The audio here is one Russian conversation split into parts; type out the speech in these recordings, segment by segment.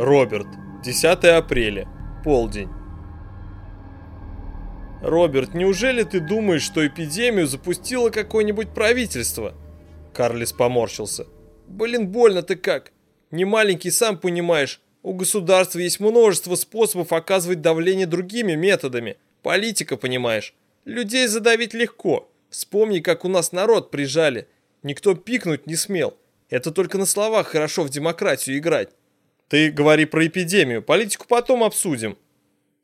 Роберт. 10 апреля. Полдень. Роберт, неужели ты думаешь, что эпидемию запустило какое-нибудь правительство? Карлис поморщился. Блин, больно ты как. Не маленький, сам понимаешь. У государства есть множество способов оказывать давление другими методами. Политика, понимаешь. Людей задавить легко. Вспомни, как у нас народ прижали. Никто пикнуть не смел. Это только на словах хорошо в демократию играть. Ты говори про эпидемию, политику потом обсудим.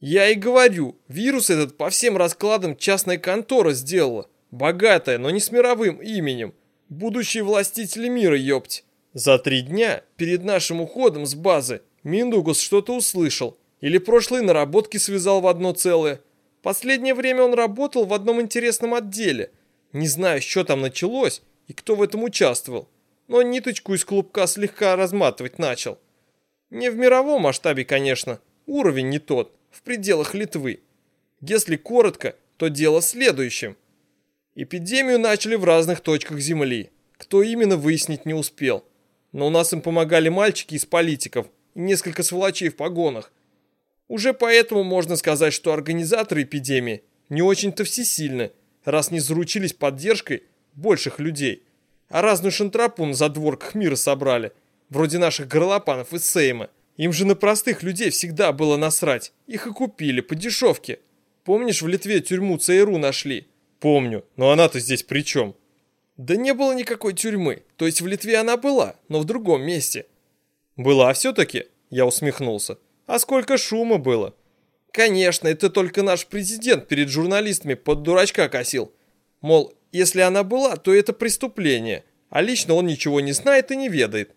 Я и говорю, вирус этот по всем раскладам частная контора сделала. Богатая, но не с мировым именем. Будущие властители мира, ёпть. За три дня перед нашим уходом с базы Миндугус что-то услышал. Или прошлые наработки связал в одно целое. Последнее время он работал в одном интересном отделе. Не знаю, что там началось и кто в этом участвовал. Но ниточку из клубка слегка разматывать начал. Не в мировом масштабе, конечно, уровень не тот, в пределах Литвы. Если коротко, то дело в следующем. Эпидемию начали в разных точках Земли. Кто именно, выяснить не успел. Но у нас им помогали мальчики из политиков и несколько сволочей в погонах. Уже поэтому можно сказать, что организаторы эпидемии не очень-то всесильны, раз не заручились поддержкой больших людей, а разную шантрапу на задворках мира собрали – вроде наших горлопанов из Сейма. Им же на простых людей всегда было насрать. Их и купили по дешевке. Помнишь, в Литве тюрьму ЦРУ нашли? Помню, но она-то здесь при чем? Да не было никакой тюрьмы. То есть в Литве она была, но в другом месте. Была все-таки? Я усмехнулся. А сколько шума было? Конечно, это только наш президент перед журналистами под дурачка косил. Мол, если она была, то это преступление, а лично он ничего не знает и не ведает.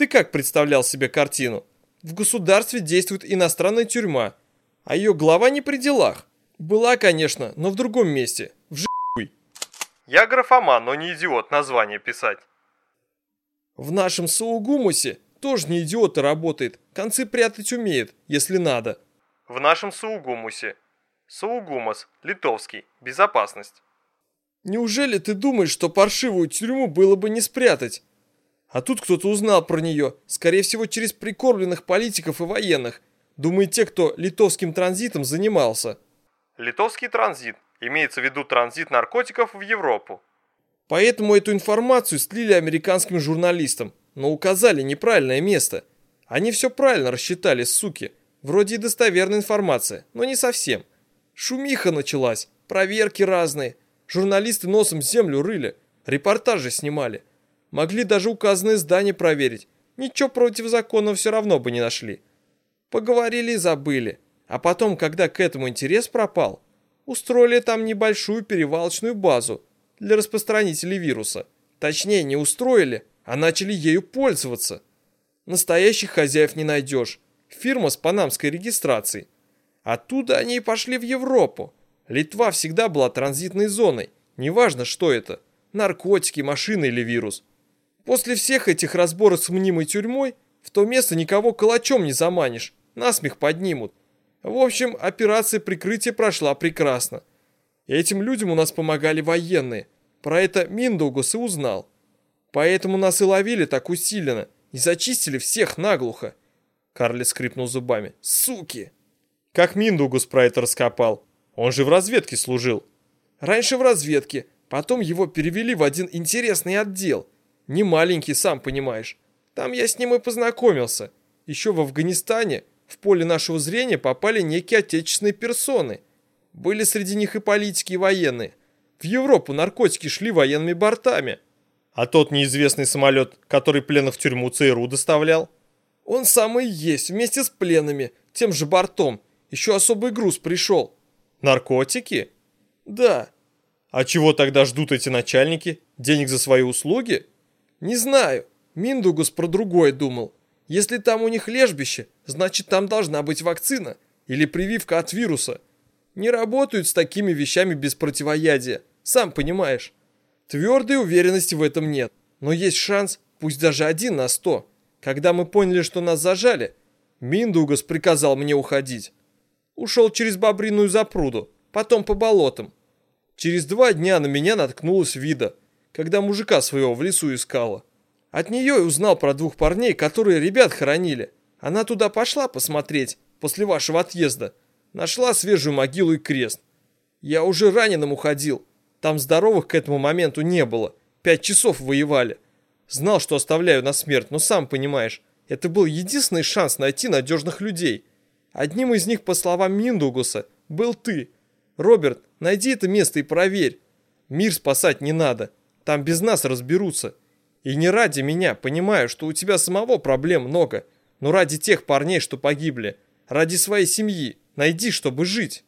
Ты как представлял себе картину? В государстве действует иностранная тюрьма, а ее глава не при делах. Была, конечно, но в другом месте, в жи***й. Я графоман, но не идиот название писать. В нашем Саугумусе тоже не идиота работает, концы прятать умеет, если надо. В нашем Саугумусе. Саугумас, литовский, безопасность. Неужели ты думаешь, что паршивую тюрьму было бы не спрятать? А тут кто-то узнал про нее, скорее всего, через прикормленных политиков и военных. Думаю, те, кто литовским транзитом занимался. Литовский транзит. Имеется в виду транзит наркотиков в Европу. Поэтому эту информацию слили американским журналистам, но указали неправильное место. Они все правильно рассчитали, суки. Вроде и достоверная информация, но не совсем. Шумиха началась, проверки разные. Журналисты носом землю рыли, репортажи снимали. Могли даже указанное здание проверить. Ничего против закона все равно бы не нашли. Поговорили и забыли. А потом, когда к этому интерес пропал, устроили там небольшую перевалочную базу для распространителей вируса. Точнее, не устроили, а начали ею пользоваться. Настоящих хозяев не найдешь. Фирма с панамской регистрацией. Оттуда они и пошли в Европу. Литва всегда была транзитной зоной. Неважно, что это. Наркотики, машины или вирус. После всех этих разборок с мнимой тюрьмой в то место никого калачом не заманишь, насмех поднимут. В общем, операция прикрытия прошла прекрасно. Этим людям у нас помогали военные. Про это Миндугус и узнал. Поэтому нас и ловили так усиленно и зачистили всех наглухо. Карли скрипнул зубами. Суки! Как Миндугус про это раскопал? Он же в разведке служил. Раньше в разведке, потом его перевели в один интересный отдел – не маленький, сам понимаешь. Там я с ним и познакомился. Еще в Афганистане в поле нашего зрения попали некие отечественные персоны. Были среди них и политики, и военные. В Европу наркотики шли военными бортами. А тот неизвестный самолет, который пленных в тюрьму ЦРУ доставлял? Он самый есть, вместе с пленными, тем же бортом. Еще особый груз пришел. Наркотики? Да. А чего тогда ждут эти начальники? Денег за свои услуги? «Не знаю. Миндугус про другое думал. Если там у них лежбище, значит там должна быть вакцина или прививка от вируса. Не работают с такими вещами без противоядия, сам понимаешь. Твердой уверенности в этом нет, но есть шанс, пусть даже один на сто. Когда мы поняли, что нас зажали, Миндугас приказал мне уходить. Ушел через бобриную запруду, потом по болотам. Через два дня на меня наткнулась вида – когда мужика своего в лесу искала. От нее и узнал про двух парней, которые ребят хоронили. Она туда пошла посмотреть после вашего отъезда. Нашла свежую могилу и крест. Я уже раненым уходил. Там здоровых к этому моменту не было. Пять часов воевали. Знал, что оставляю на смерть, но сам понимаешь, это был единственный шанс найти надежных людей. Одним из них, по словам Миндугуса, был ты. Роберт, найди это место и проверь. Мир спасать не надо. Там без нас разберутся. И не ради меня, понимаю, что у тебя самого проблем много, но ради тех парней, что погибли. Ради своей семьи. Найди, чтобы жить.